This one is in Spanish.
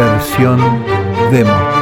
versión demo.